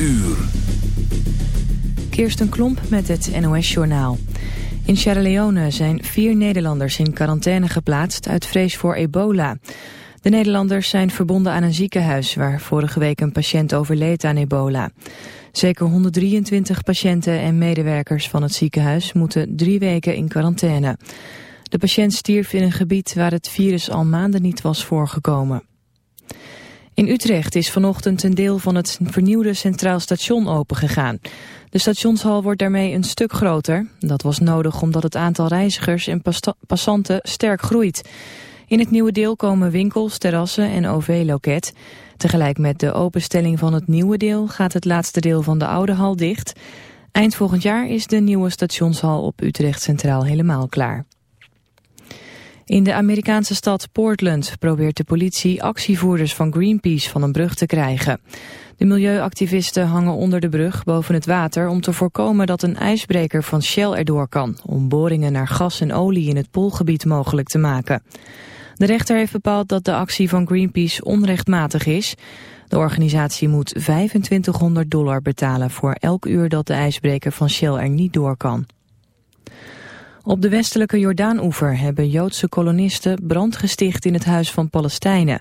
uur. Kirsten Klomp met het NOS-journaal. In Sierra Leone zijn vier Nederlanders in quarantaine geplaatst uit vrees voor ebola. De Nederlanders zijn verbonden aan een ziekenhuis waar vorige week een patiënt overleed aan ebola. Zeker 123 patiënten en medewerkers van het ziekenhuis moeten drie weken in quarantaine. De patiënt stierf in een gebied waar het virus al maanden niet was voorgekomen. In Utrecht is vanochtend een deel van het vernieuwde Centraal Station opengegaan. De stationshal wordt daarmee een stuk groter. Dat was nodig omdat het aantal reizigers en passanten sterk groeit. In het nieuwe deel komen winkels, terrassen en OV-loket. Tegelijk met de openstelling van het nieuwe deel gaat het laatste deel van de oude hal dicht. Eind volgend jaar is de nieuwe stationshal op Utrecht Centraal helemaal klaar. In de Amerikaanse stad Portland probeert de politie actievoerders van Greenpeace van een brug te krijgen. De milieuactivisten hangen onder de brug boven het water om te voorkomen dat een ijsbreker van Shell erdoor kan, om boringen naar gas en olie in het poolgebied mogelijk te maken. De rechter heeft bepaald dat de actie van Greenpeace onrechtmatig is. De organisatie moet 2500 dollar betalen voor elk uur dat de ijsbreker van Shell er niet door kan. Op de westelijke Jordaanoever hebben Joodse kolonisten brand gesticht in het huis van Palestijnen.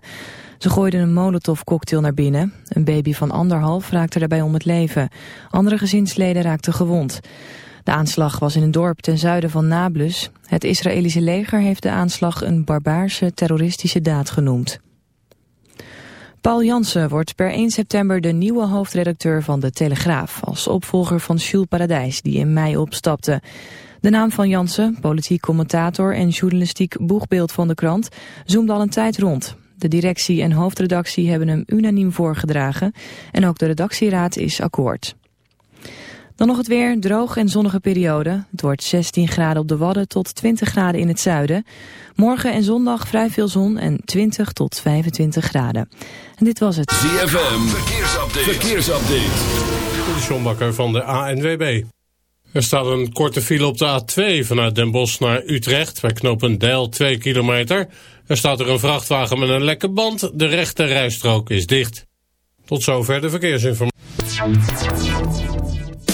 Ze gooiden een molotovcocktail naar binnen. Een baby van anderhalf raakte daarbij om het leven. Andere gezinsleden raakten gewond. De aanslag was in een dorp ten zuiden van Nablus. Het Israëlische leger heeft de aanslag een barbaarse terroristische daad genoemd. Paul Jansen wordt per 1 september de nieuwe hoofdredacteur van De Telegraaf... als opvolger van Jules Paradijs, die in mei opstapte. De naam van Jansen, politiek commentator en journalistiek boegbeeld van de krant, zoomde al een tijd rond. De directie en hoofdredactie hebben hem unaniem voorgedragen en ook de redactieraad is akkoord. Dan nog het weer, droog en zonnige periode. Het wordt 16 graden op de Wadden tot 20 graden in het zuiden. Morgen en zondag vrij veel zon en 20 tot 25 graden. En dit was het. ZFM, verkeersupdate. verkeersupdate. De van de ANWB. Er staat een korte file op de A2 vanuit Den Bosch naar Utrecht. Bij knooppunt Deil 2 kilometer. Er staat er een vrachtwagen met een lekke band. De rechte rijstrook is dicht. Tot zover de verkeersinformatie.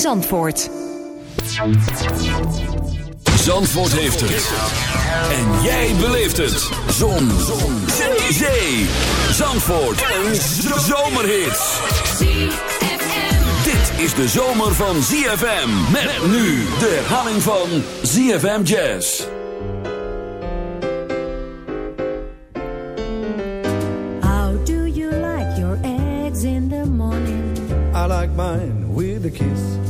Zandvoort. Zandvoort heeft het. En jij beleeft het. Zon. Zon. Zee. Zee. Zandvoort. Een zomerhit. Dit is de zomer van ZFM. Met nu de herhaling van ZFM Jazz. How do you like your eggs in the morning? I like mine with a kiss.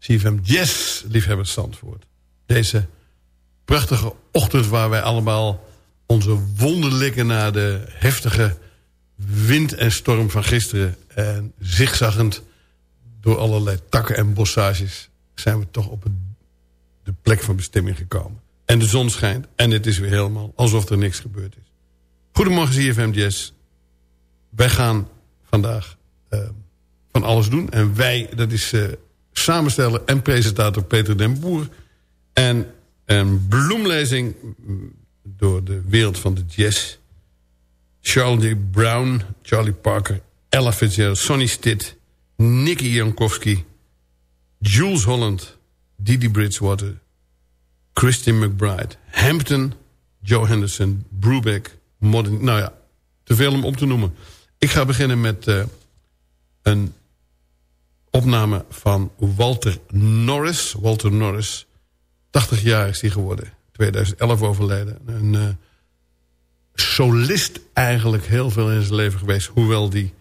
ZFM Yes, liefhebbers Zandvoort. Deze prachtige ochtend waar wij allemaal onze wonden likken... na de heftige wind en storm van gisteren. En zigzaggend door allerlei takken en bossages... zijn we toch op de plek van bestemming gekomen. En de zon schijnt en het is weer helemaal alsof er niks gebeurd is. Goedemorgen ZFM Jazz. Wij gaan vandaag eh, van alles doen. En wij, dat is eh samensteller en presentator Peter den Boer. En een bloemlezing door de wereld van de jazz. Charlie Brown, Charlie Parker, Ella Fitzgerald, Sonny Stitt... Nicky Jankowski, Jules Holland, Didi Bridgewater... Christian McBride, Hampton, Joe Henderson, Brubeck... Modern, nou ja, te veel om op te noemen. Ik ga beginnen met eh, een opname van Walter Norris. Walter Norris, 80 jaar is hij geworden. 2011 overleden. Een eh, solist eigenlijk heel veel in zijn leven geweest. Hoewel die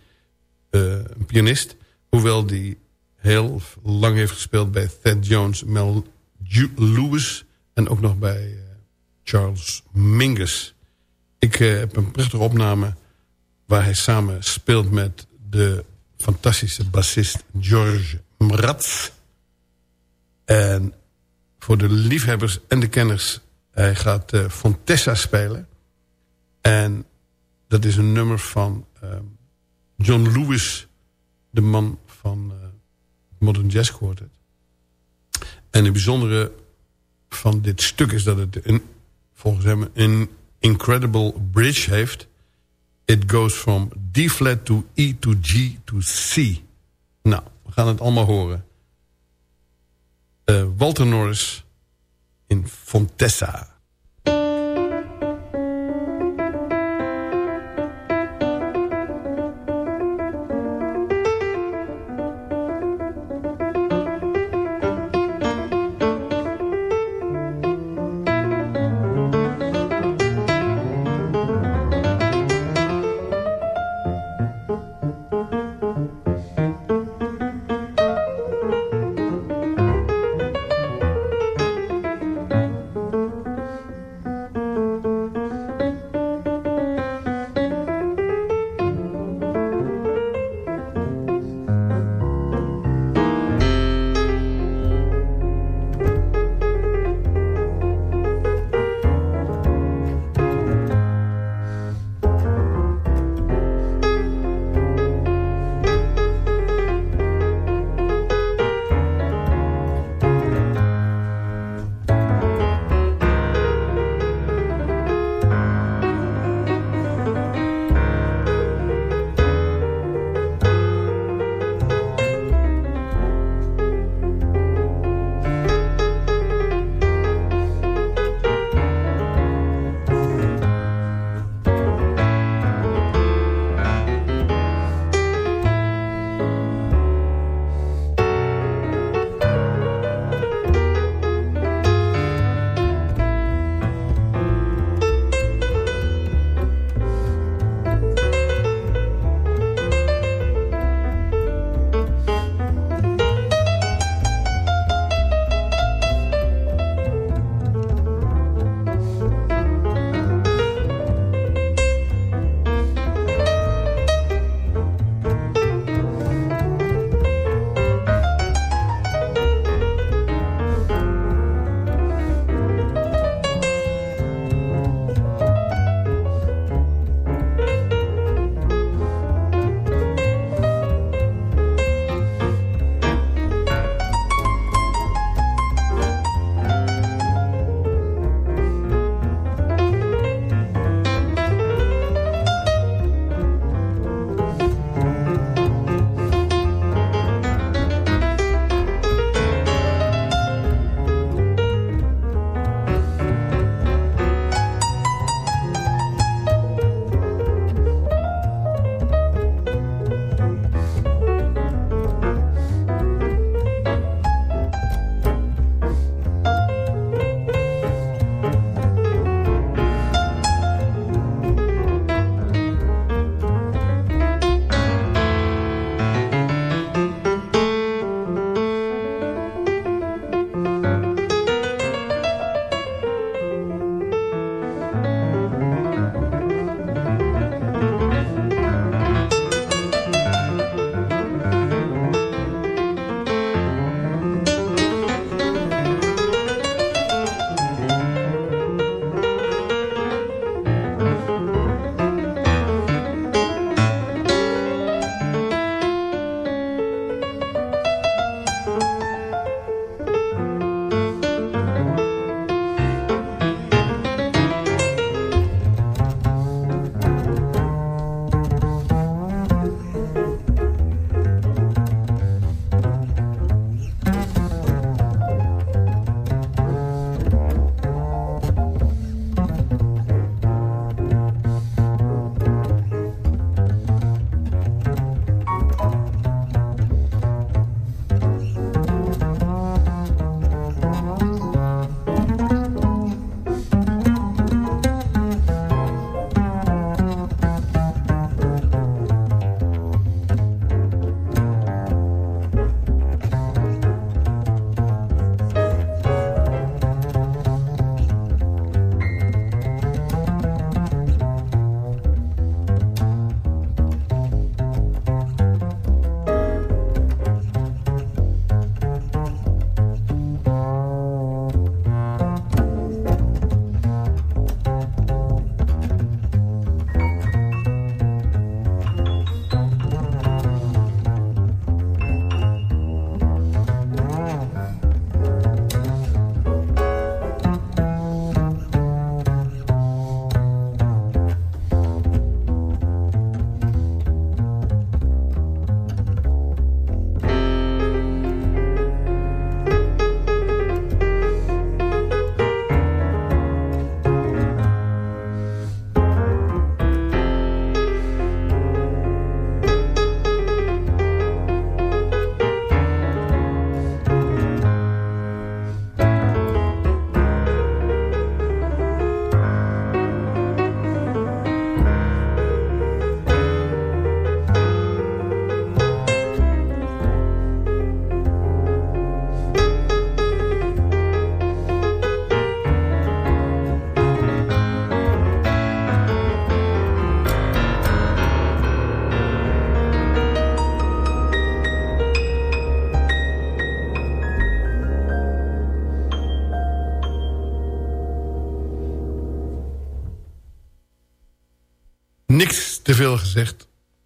eh, een pianist. Hoewel die heel lang heeft gespeeld bij Thad Jones, Mel Lewis... en ook nog bij eh, Charles Mingus. Ik heb een prachtige opname waar hij samen speelt met de fantastische bassist George Mraz. En voor de liefhebbers en de kenners, hij gaat eh, Fontessa spelen. En dat is een nummer van ehm, John Lewis, de man van eh, Modern Jazz Quartet. En het bijzondere van dit stuk is dat het een, volgens hem een incredible bridge heeft. It goes from D flat to E to G to C. Nou, we gaan het allemaal horen. Eh, Walter Norris in Fontessa.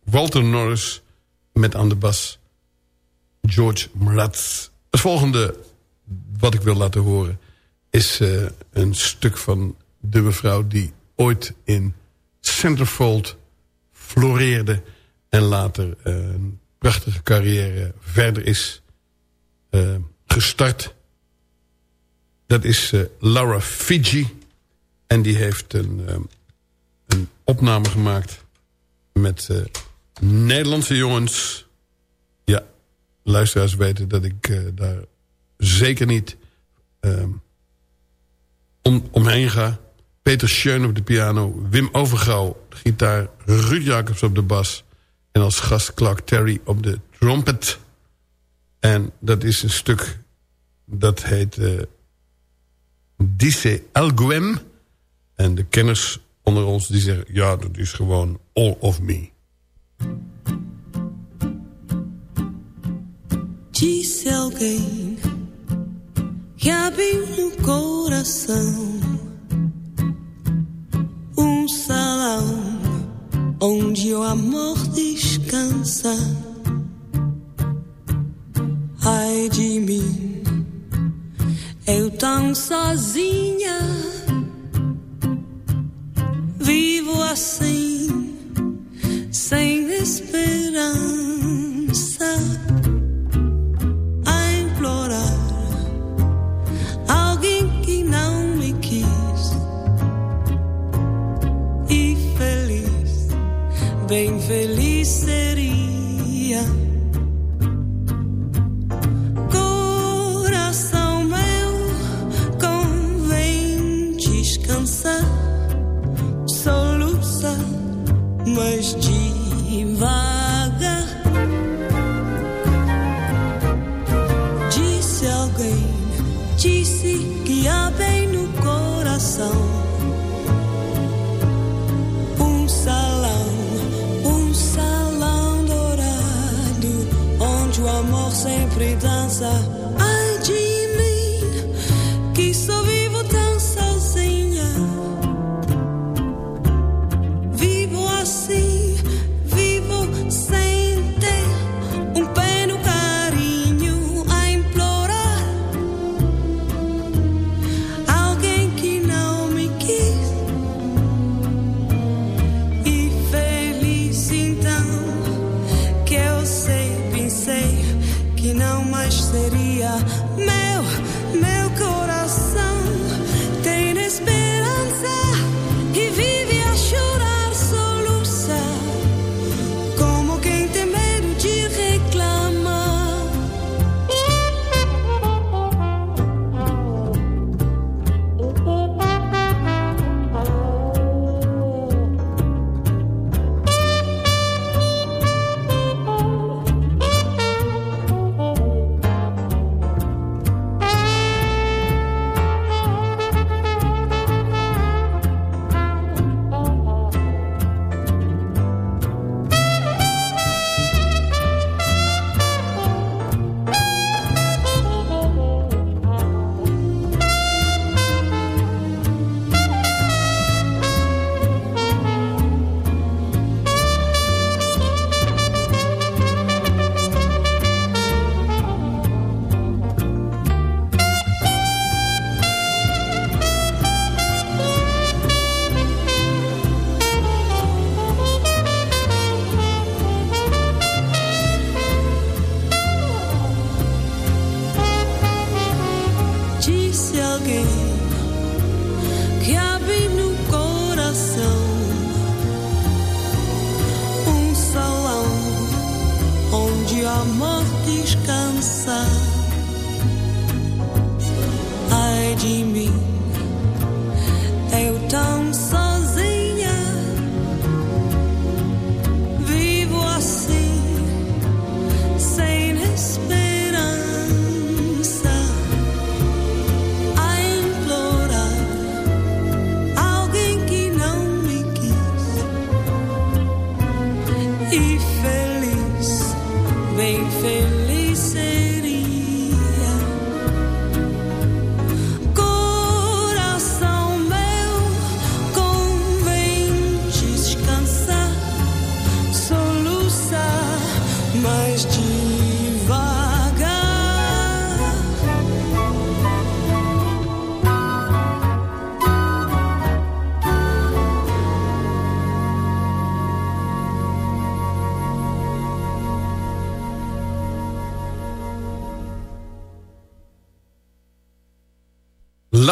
Walter Norris met aan de bas George Mraz. Het volgende wat ik wil laten horen... is uh, een stuk van de mevrouw die ooit in Centerfold floreerde... en later uh, een prachtige carrière verder is uh, gestart. Dat is Laura Fiji. En die heeft een, een opname gemaakt met Nederlandse jongens. Ja, luisteraars weten dat ik uh, daar zeker niet uh, om, omheen ga. Peter Schön op de piano, Wim Overgouw de gitaar, Ruud Jacobs op de bas... en als gast Clark Terry op de trompet. En dat is een stuk dat heet uh, Dice Alguem. En de kenners onder ons die zeggen... ja, dat is gewoon All of Me. Disse alguém que abriu no coração um salão onde o amor descansa. Ai de mim, eu tão sozinha, vivo assim,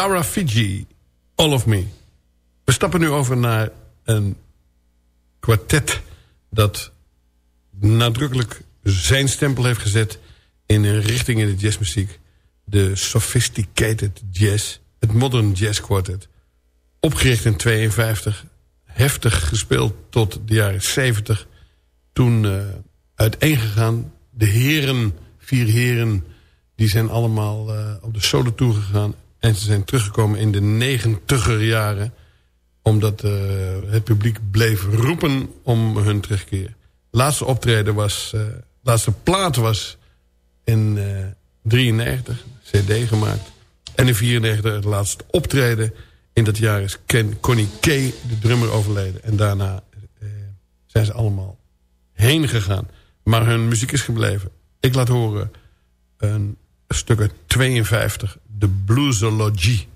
Laura Fiji, All of Me. We stappen nu over naar een kwartet... dat nadrukkelijk zijn stempel heeft gezet... in een richting in de jazzmuziek. De sophisticated jazz. Het modern jazz quartet. Opgericht in 52. Heftig gespeeld tot de jaren 70. Toen uh, uiteengegaan. De heren, vier heren... die zijn allemaal uh, op de solo toegegaan. En ze zijn teruggekomen in de negentiger jaren omdat uh, het publiek bleef roepen om hun terugkeer. Laatste optreden was... Uh, laatste plaat was in uh, 93, cd gemaakt. En in 94 het laatste optreden. In dat jaar is Ken, Connie Kay, de drummer, overleden. En daarna zijn ze allemaal heen gegaan. Maar hun muziek is gebleven. Ik laat horen een stuk uit 52, de Bluesology.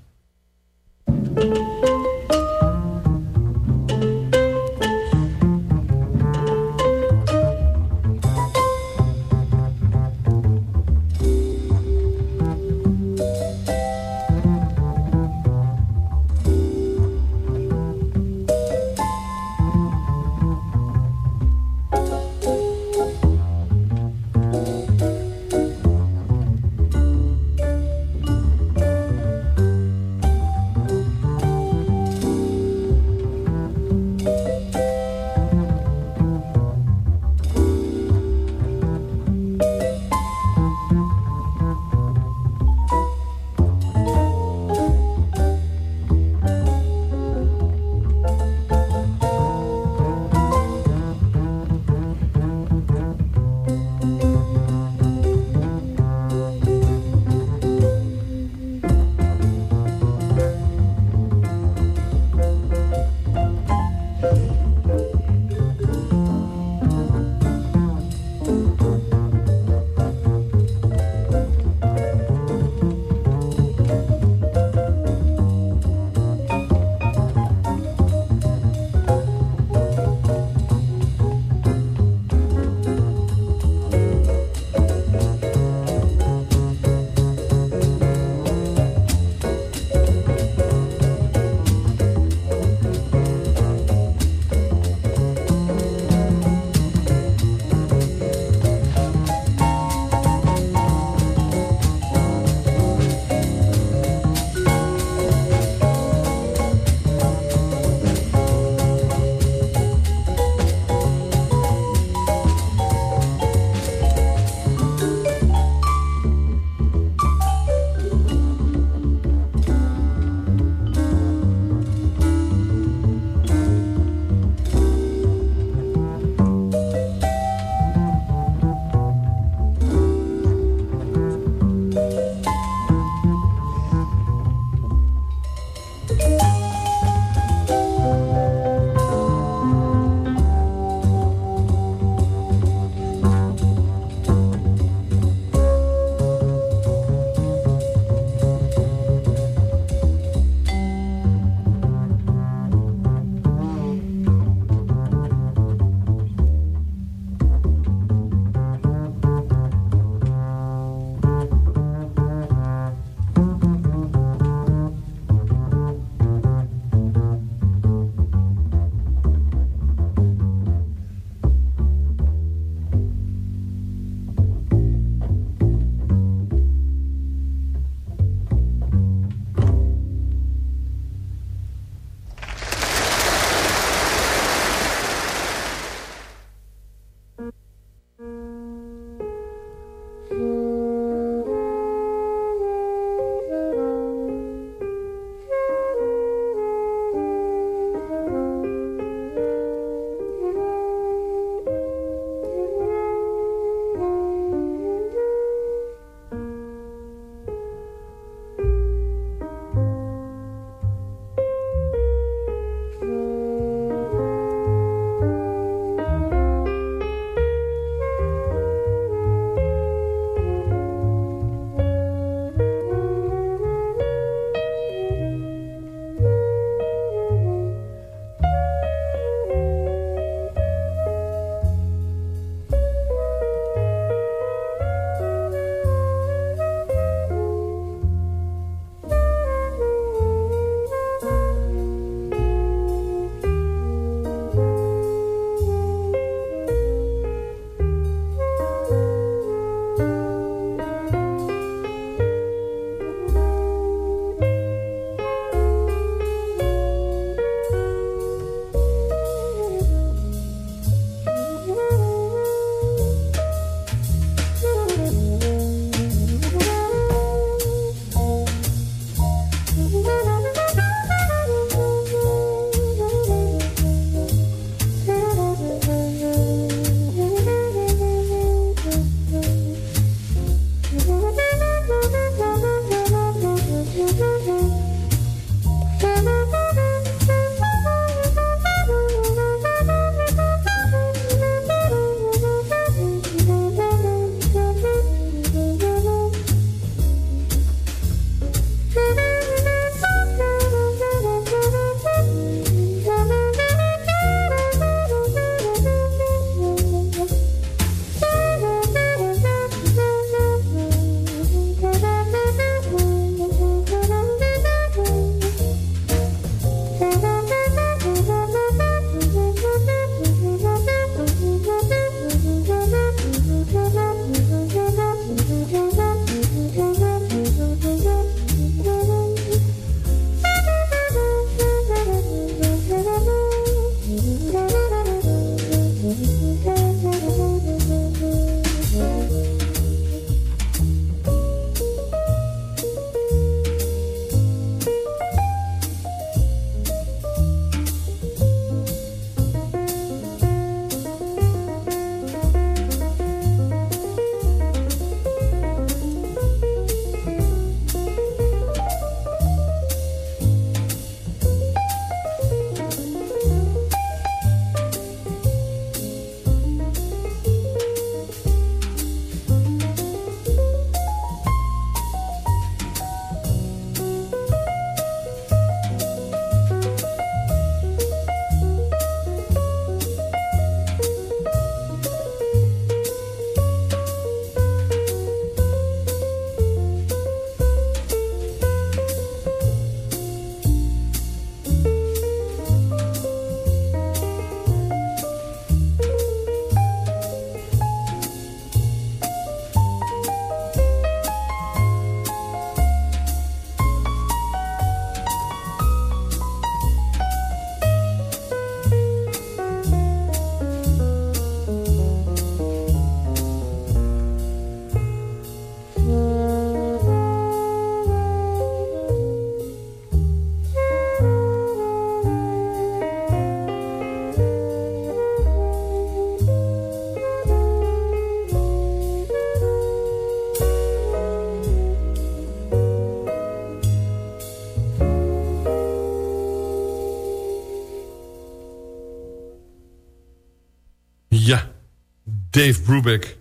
Dave Brubeck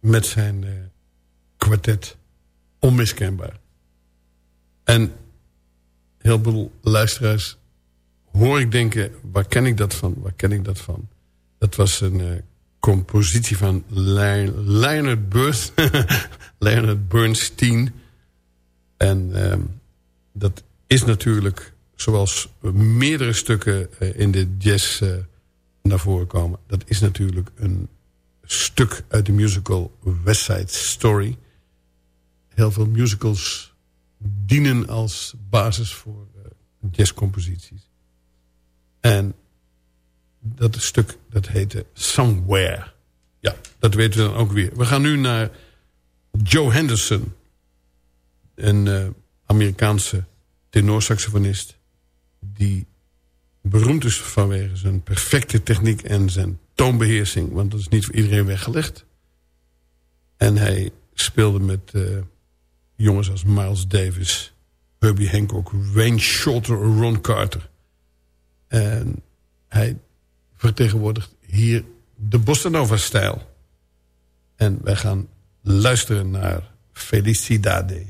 met zijn uh, kwartet. Onmiskenbaar. En heel veel luisteraars hoor ik denken... waar ken ik dat van? Waar ken ik dat van? Dat was een uh, compositie van Leonard, Bernstein. En uh, dat is natuurlijk, zoals meerdere stukken uh, in de jazz naar voren komen... dat is natuurlijk een stuk uit de musical West Side Story. Heel veel musicals dienen als basis voor uh, jazzcomposities. En dat stuk, dat heette Somewhere. Ja, dat weten we dan ook weer. We gaan nu naar Joe Henderson. Een uh, Amerikaanse tenorsaxofonist... die beroemd is vanwege zijn perfecte techniek en zijn toonbeheersing. Want dat is niet voor iedereen weggelegd. En hij speelde met uh, jongens als Miles Davis, Herbie Hancock, Wayne Shorter, Ron Carter. En hij vertegenwoordigt hier de Bossa Nova-stijl. En wij gaan luisteren naar Felicidade.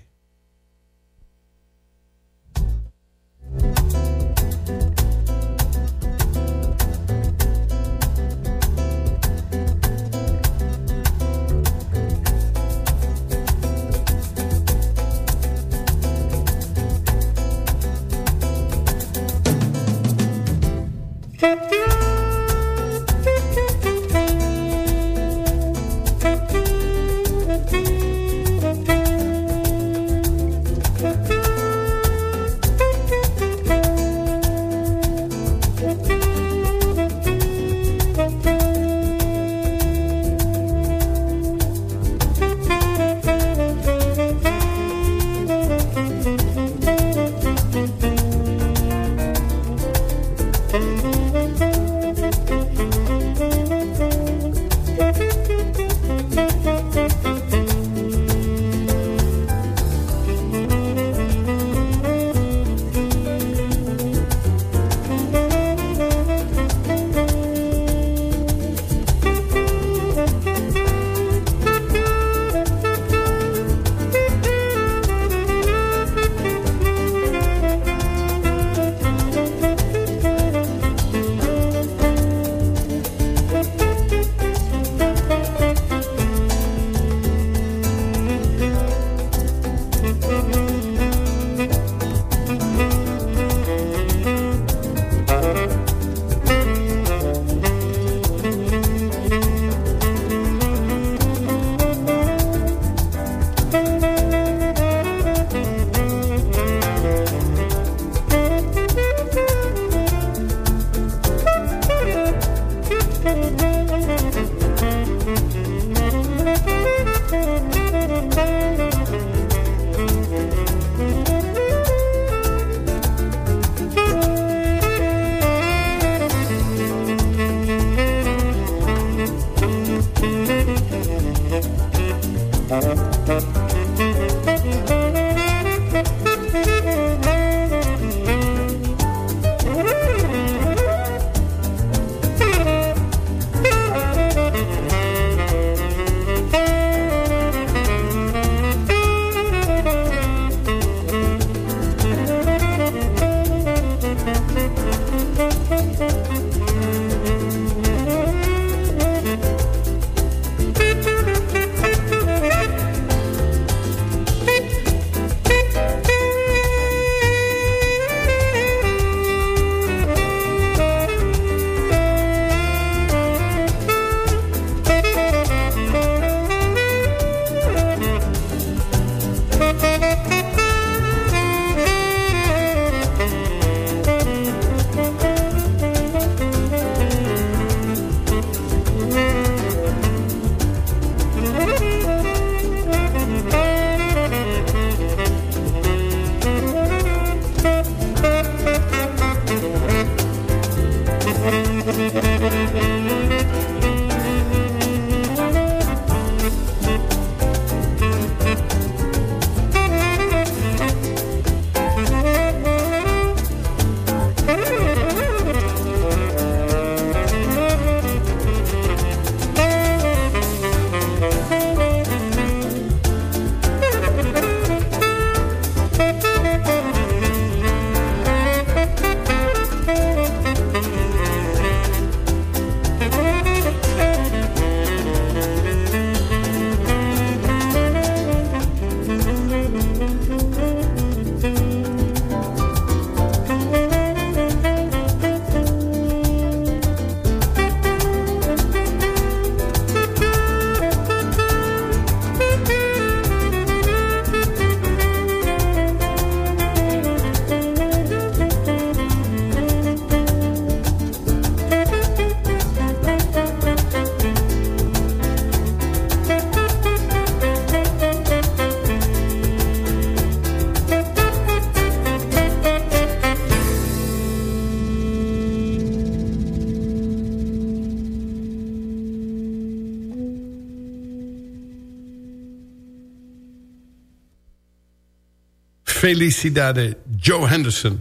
Felicidade Joe Henderson.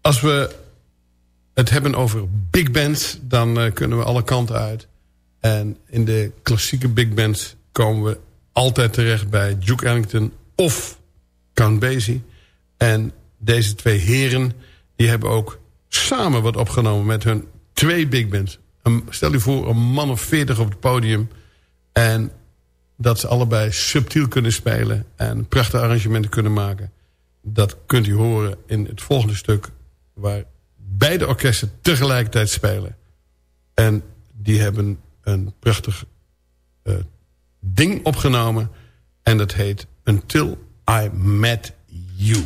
Als we het hebben over big bands, dan uh, kunnen we alle kanten uit. En in de klassieke big bands komen we altijd terecht bij Duke Ellington of Count Basie. En deze twee heren die hebben ook samen wat opgenomen met hun twee big bands. stel je voor een man of veertig op het podium. En dat ze allebei subtiel kunnen spelen. En prachtige arrangementen kunnen maken. Dat kunt u horen in het volgende stuk. Waar beide orkesten tegelijkertijd spelen. En die hebben een prachtig uh, ding opgenomen. En dat heet Until I Met You.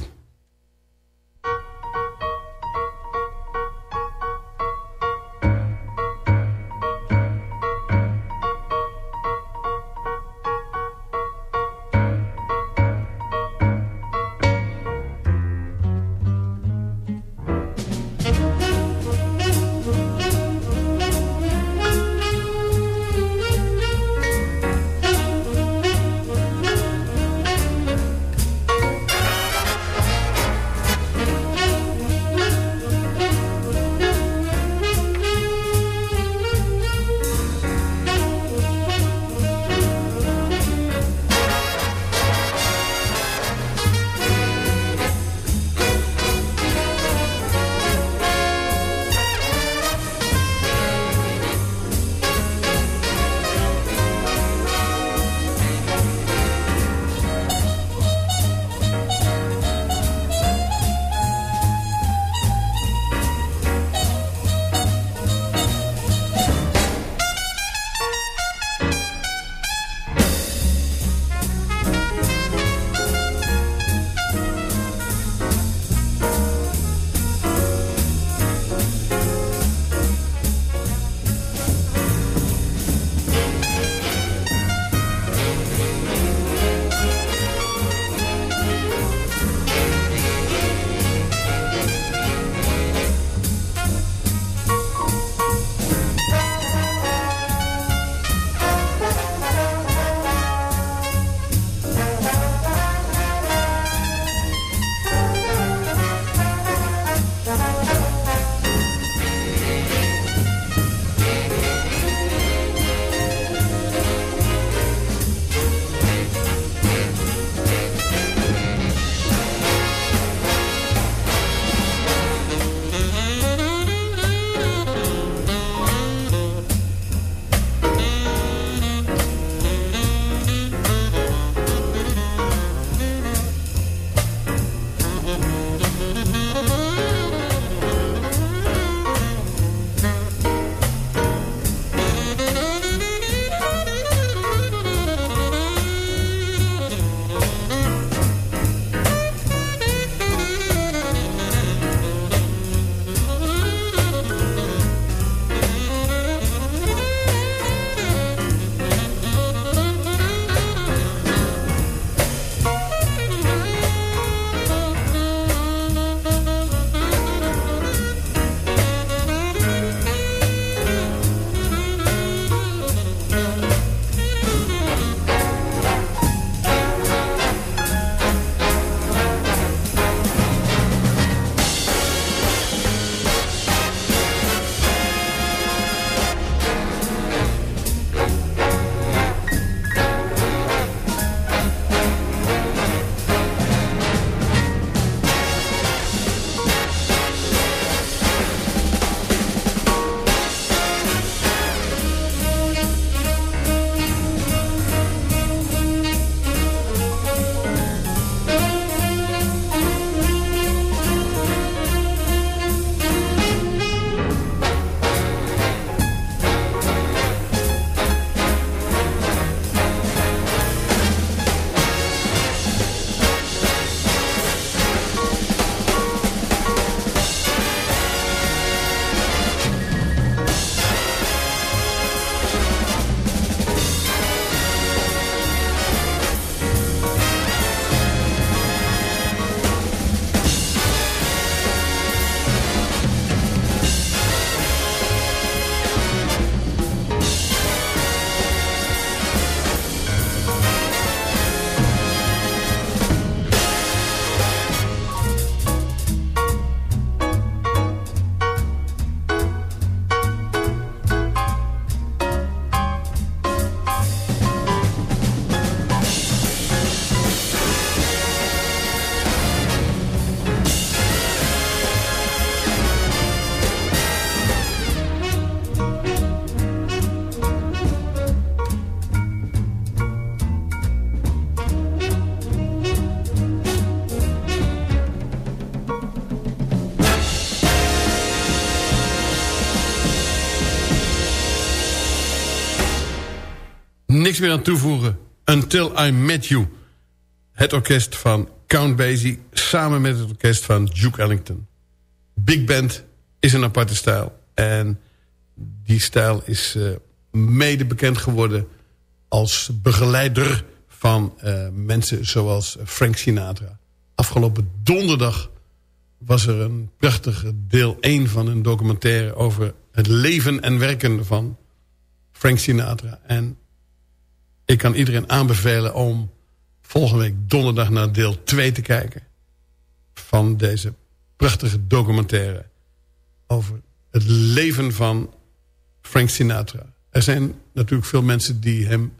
Meer aan toevoegen. Until I Met You. Het orkest van Count Basie samen met het orkest van Duke Ellington. Big Band is een aparte stijl. En die stijl is uh, mede bekend geworden als begeleider van uh, mensen zoals Frank Sinatra. Afgelopen donderdag was er een prachtige deel 1 van een documentaire... over het leven en werken van Frank Sinatra. En ik kan iedereen aanbevelen om volgende week donderdag naar deel 2 te kijken. Van deze prachtige documentaire over het leven van Frank Sinatra. Er zijn natuurlijk veel mensen die hem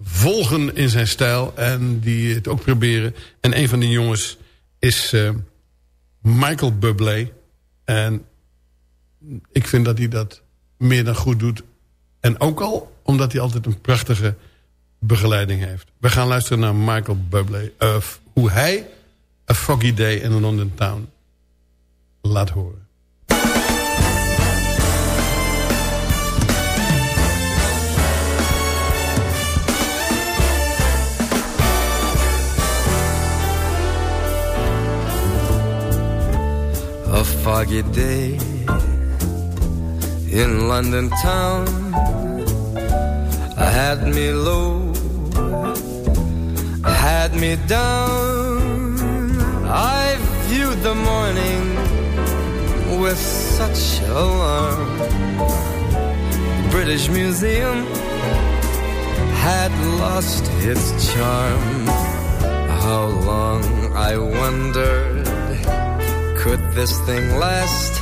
volgen in zijn stijl en die het ook proberen. En een van die jongens is uh, Michael Bublé. En ik vind dat hij dat meer dan goed doet. En ook al omdat hij altijd een prachtige begeleiding heeft. We gaan luisteren naar Michael Bublé. Uh, hoe hij A Foggy Day in London Town laat horen. A foggy day in London town had me low had me down. I viewed the morning with such alarm. British Museum had lost its charm. How long I wondered could this thing last?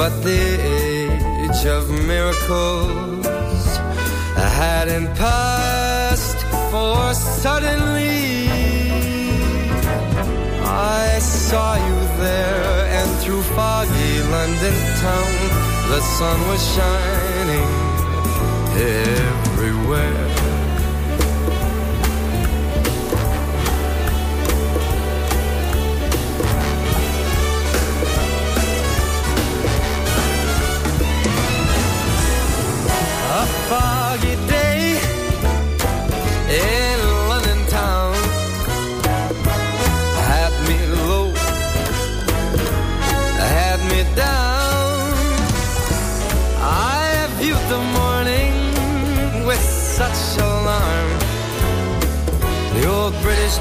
But the age of miracles hadn't passed, for suddenly I saw you there, and through foggy London town, the sun was shining everywhere.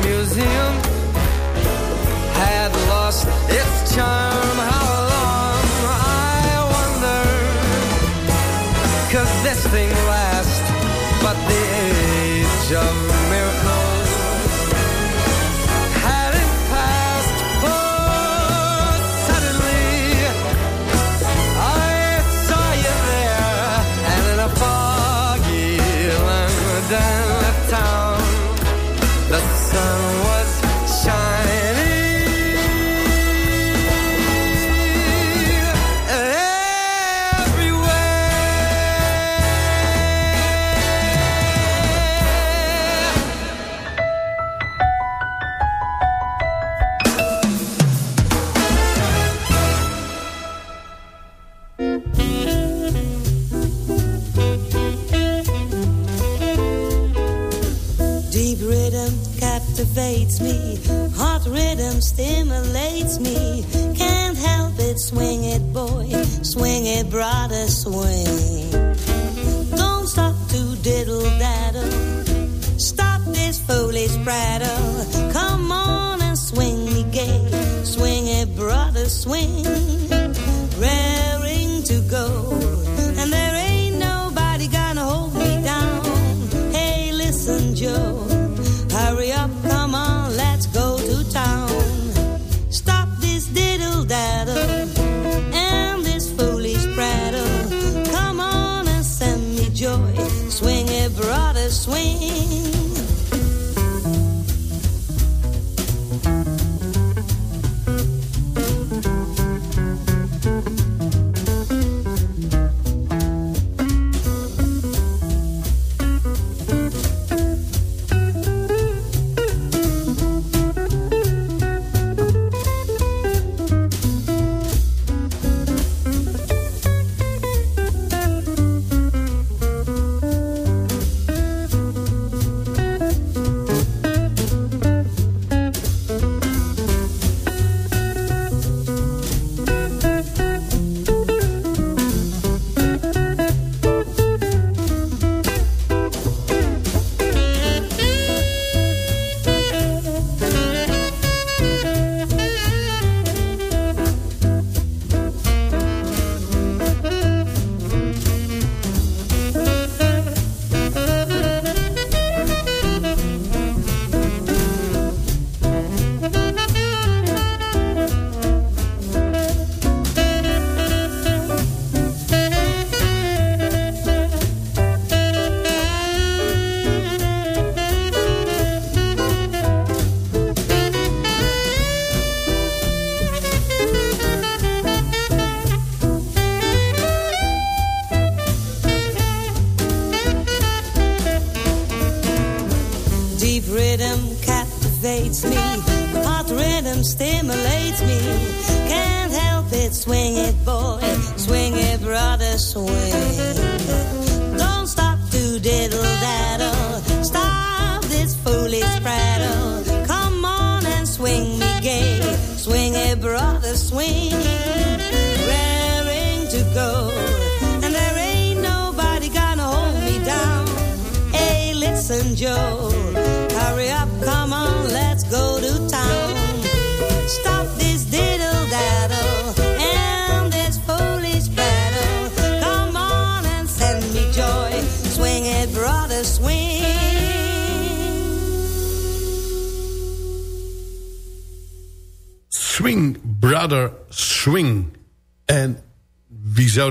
Museum had lost its charm. How long I wonder could this thing last? But the age of Brother, swing. Don't stop to diddle daddle. Stop this foolish prattle.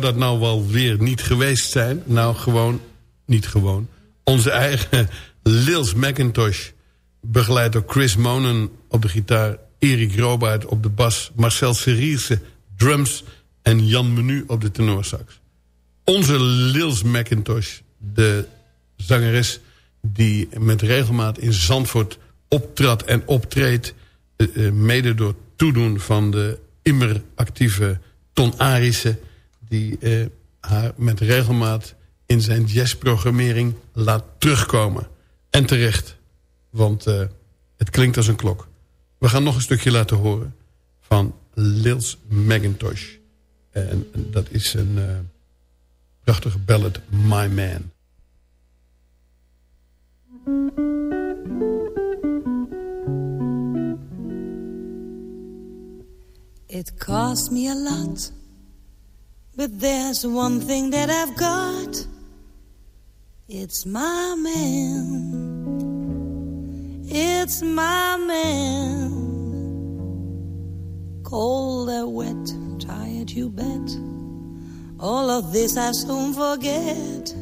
Zou dat nou wel weer niet geweest zijn? Nou, gewoon, niet gewoon. Onze eigen Lils McIntosh. Begeleid door Chris Monen op de gitaar. Erik Robaert op de bas. Marcel Seriese drums. En Jan Menu op de tenorsax. Onze Lils McIntosh, de zangeres... die met regelmaat in Zandvoort optrad en optreedt... eh, eh, mede door toedoen van de immer actieve Ton Arissen... die eh, haar met regelmaat in zijn jazzprogrammering laat terugkomen. En terecht, want eh, het klinkt als een klok. We gaan nog een stukje laten horen van Lils McIntosh. En dat is een eh, prachtige ballad, My Man. It cost me a lot, but there's one thing that I've got. It's my man. It's my man. Cold or wet, tired, you bet. All of this I soon forget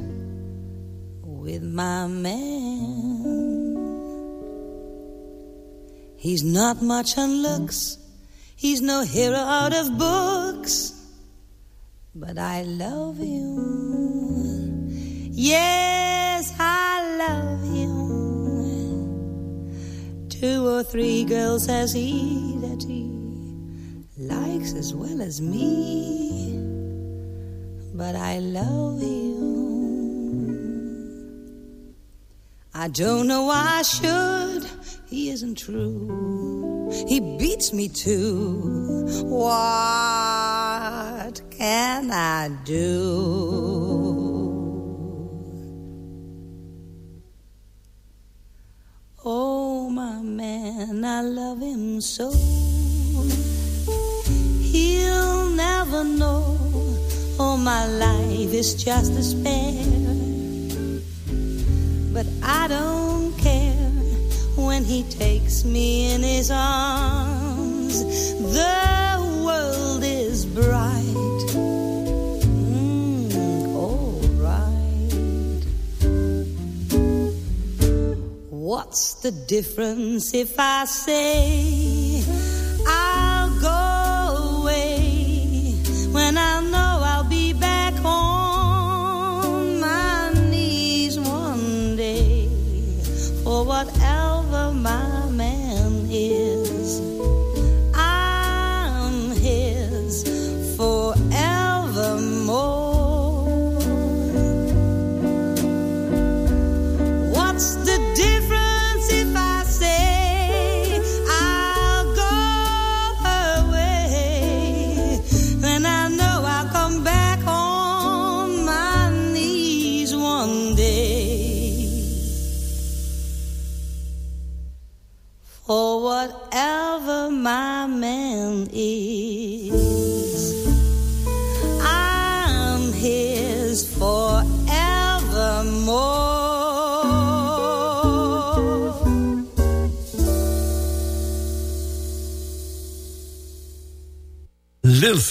with my man. He's not much on looks. He's no hero out of books. But I love you. Yes, I love you. Two or three girls has he that he likes as well as me. But I love you. I don't know why I should. He isn't true. He beats me too. What can I do? Oh, my man, I love him so. He'll never know. Oh, my life is just a spare. But I don't care when he takes me in his arms. The world is bright. Mm, all right. What's the difference if I say I'll go away when I know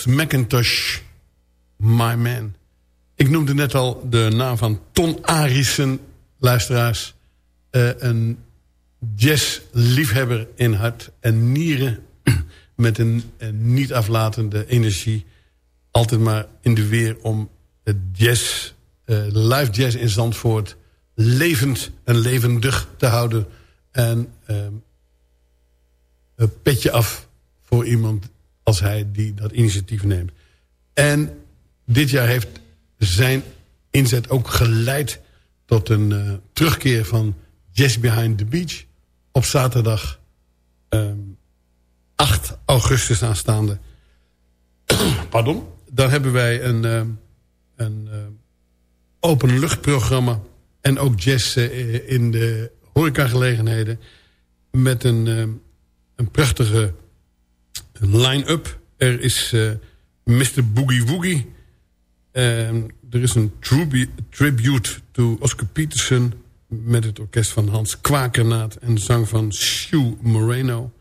Lils McIntosh, My Man. Ik noemde net al de naam van Ton Arissen, luisteraars. Eh, een jazzliefhebber in hart en nieren... met een, een niet aflatende energie. Altijd maar in de weer om jazz, eh, live jazz in Zandvoort... levend en levendig te houden. En ehm, eh, petje af voor iemand als hij die dat initiatief neemt. En dit jaar heeft zijn inzet ook geleid tot een eh, terugkeer van Jazz Behind the Beach op zaterdag ehm 8 augustus aanstaande. Pardon. Dan hebben wij een, ehm, een uh, openluchtprogramma en ook jazz uh, in de horecagelegenheden met een, uh, een prachtige line-up. Er is uh, Mr. Boogie Woogie. er is een tribute to Oscar Peterson... met het orkest van Hans Kwakernaat... en de zang van Sue Moreno.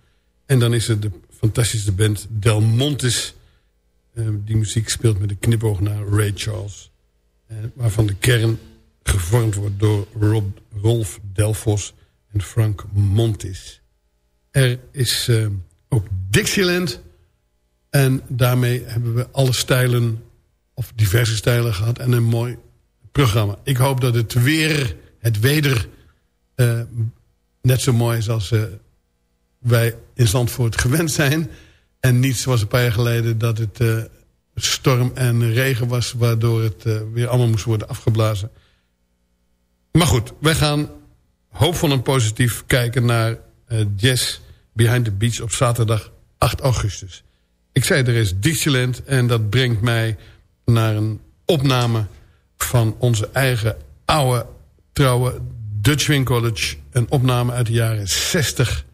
En dan is er de fantastische band Del Montes... die muziek speelt met de knipoog naar Ray Charles... waarvan de kern gevormd wordt door Rob, Rolf Delfos en Frank Montis. Er is ook Dixieland. En daarmee hebben we alle stijlen, of diverse stijlen gehad... en een mooi programma. Ik hoop dat het weer, het weder... Uh, net zo mooi is als uh, wij in Zandvoort gewend zijn. En niet zoals een paar jaar geleden dat het storm en regen was... waardoor het weer allemaal moest worden afgeblazen. Maar goed, wij gaan hoopvol en positief kijken naar Jazz Behind the Beach op zaterdag 8 augustus. Ik zei er is Dixieland en dat brengt mij naar een opname van onze eigen oude trouwe Dutch Wing College. Een opname uit de jaren 60.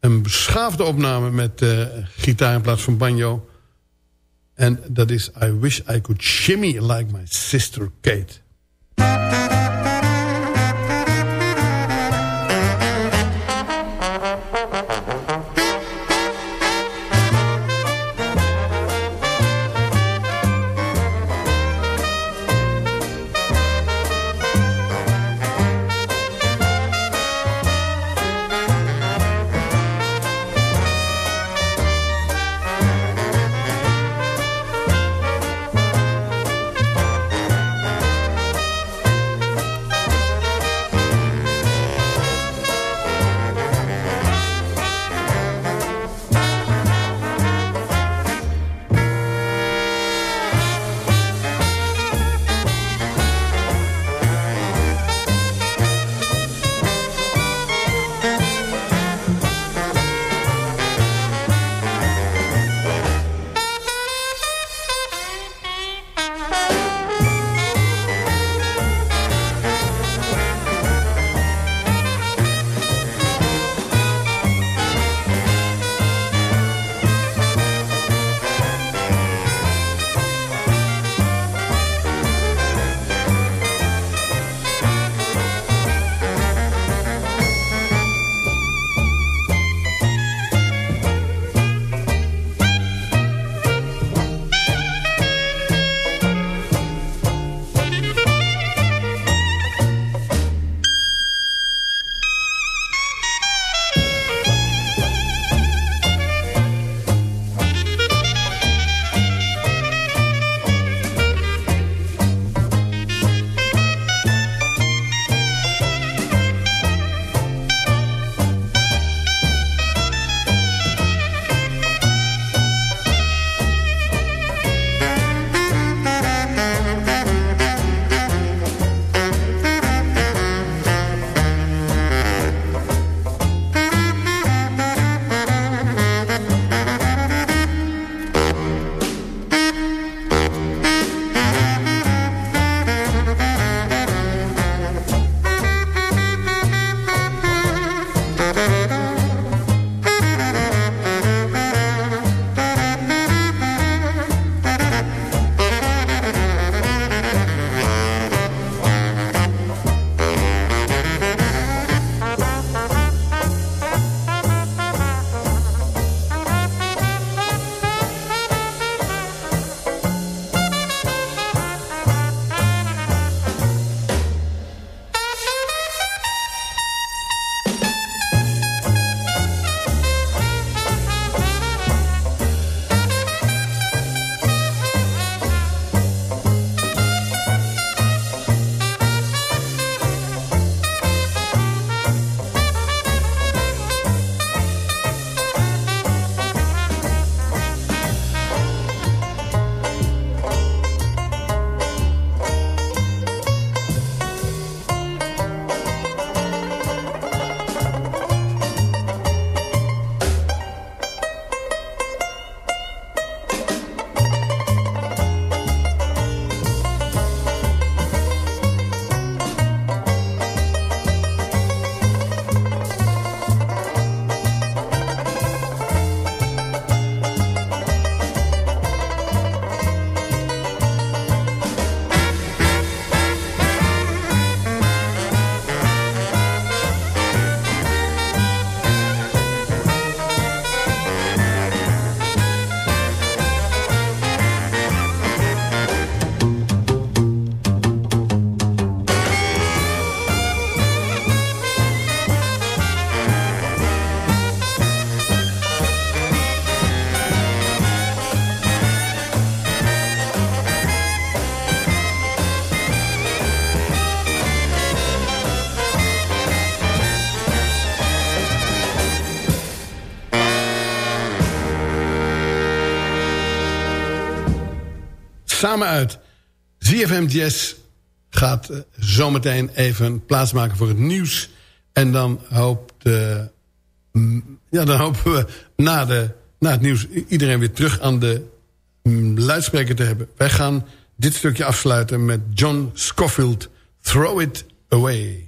Een beschaafde opname met uh, gitaar in plaats van banjo. En dat is I Wish I Could Shimmy Like My Sister Kate. Samen uit. ZFM Jazz gaat eh, zometeen even plaatsmaken voor het nieuws. En dan, hoopt, eh, mm, ja, dan hopen we na, de, na het nieuws iedereen weer terug aan de mm, luidspreker te hebben. Wij gaan dit stukje afsluiten met John Scofield. Throw It Away.